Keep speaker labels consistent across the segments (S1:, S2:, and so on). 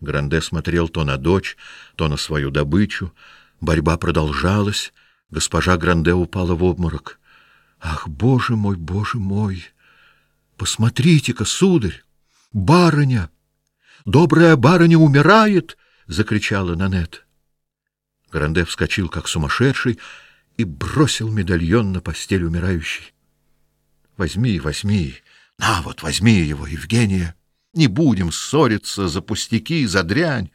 S1: Гранде смотрел то на дочь, то на свою добычу. Борьба продолжалась. Госпожа Гранде упала в обморок. Ах, боже мой, боже мой! Посмотрите-ка, сударь! Барыня! Добрая барыня умирает! закричала Нанет. Гранде вскочил как сумасшедший и бросил медальон на постель умирающей. Возьми, возьми. На вот, возьми его, Евгения. Не будем ссориться за пустяки, за дрянь.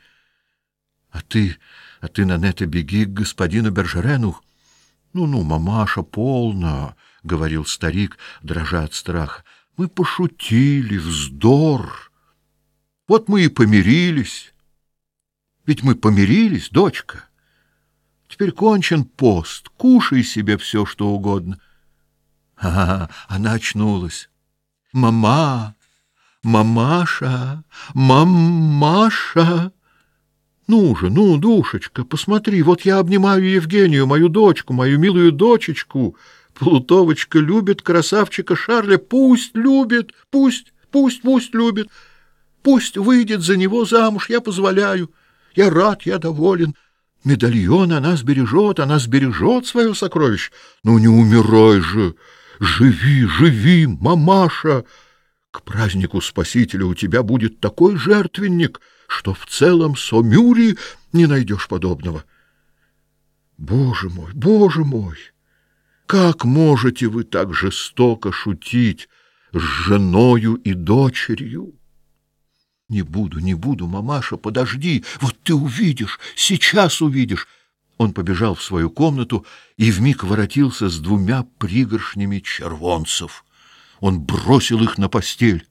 S1: А ты, а ты, Нанета, беги к господину Бержерену. Ну-ну, мамаша, полно, — говорил старик, дрожа от страха. Мы пошутили, вздор. Вот мы и помирились. Ведь мы помирились, дочка. Теперь кончен пост, кушай себе все, что угодно. А, она очнулась. Мама, мамаша, мамаша. Ну же, ну, душечка, посмотри, вот я обнимаю Евгению, мою дочку, мою милую дочечку. Плутовочка любит красавчика Шарля, пусть любит, пусть, пусть, пусть любит. Пусть выйдет за него замуж, я позволяю. Я рад, я доволен. Медальон она сбережет, она сбережет свое сокровище. Ну, не умирай же! Живи, живи, мамаша! К празднику Спасителя у тебя будет такой жертвенник, что в целом Сомюри не найдешь подобного. Боже мой, боже мой! Как можете вы так жестоко шутить с женою и дочерью? Не буду, не буду, мамаша, подожди, вот ты увидишь, сейчас увидишь. Он побежал в свою комнату и вмиг воротился с двумя пригоршнями червонцев. Он бросил их на постель.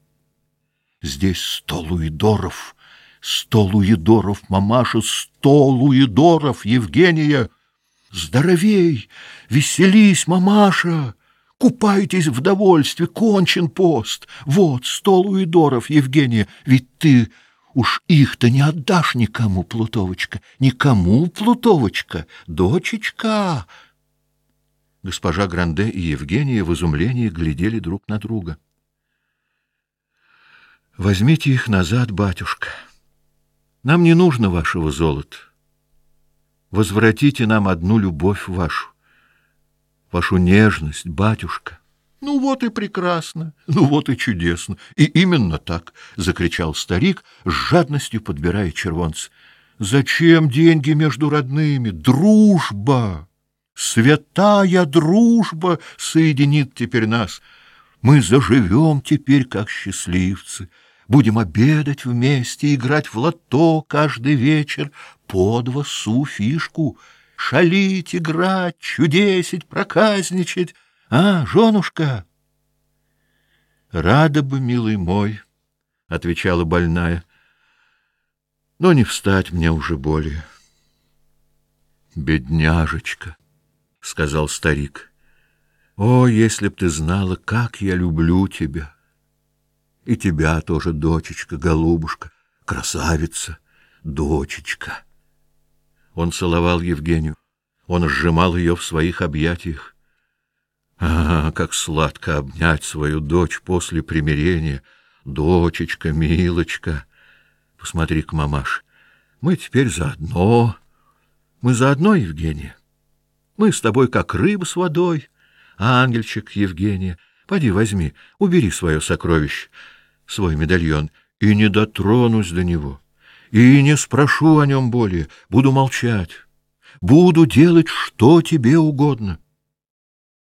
S1: Здесь сто луидоров, сто луидоров, мамаша, сто луидоров, Евгения. Здоровей, веселись, мамаша. Купайтесь в довольстве, кончен пост. Вот сто луидоров, Евгения, ведь ты уж их-то не отдашь никому, Плутовочка, никому, Плутовочка, дочечка. Госпожа Гранде и Евгения в изумлении глядели друг на друга. Возьмите их назад, батюшка. Нам не нужно вашего золота. Возвратите нам одну любовь вашу вашу нежность, батюшка. Ну вот и прекрасно, ну вот и чудесно. И именно так, закричал старик, с жадностью подбирая червонцы. Зачем деньги между родными? Дружба! Святая дружба соединит теперь нас. Мы заживем теперь как счастливцы. Будем обедать вместе, играть в лото каждый вечер, по два су фишку — шалить, играть, чудесить, проказничать. А, женушка? Рада бы, милый мой, — отвечала больная, — но не встать мне уже более. Бедняжечка, — сказал старик, — о, если б ты знала, как я люблю тебя! И тебя тоже, дочечка, голубушка, красавица, дочечка. Он целовал Евгению. Он сжимал ее в своих объятиях. А, как сладко обнять свою дочь после примирения. Дочечка, милочка. Посмотри-ка, мамаш, мы теперь заодно. Мы заодно, Евгения. Мы с тобой как рыба с водой. Ангельчик, Евгения, поди возьми, убери свое сокровище, свой медальон, и не дотронусь до него и не спрошу о нем более, буду молчать, буду делать, что тебе угодно.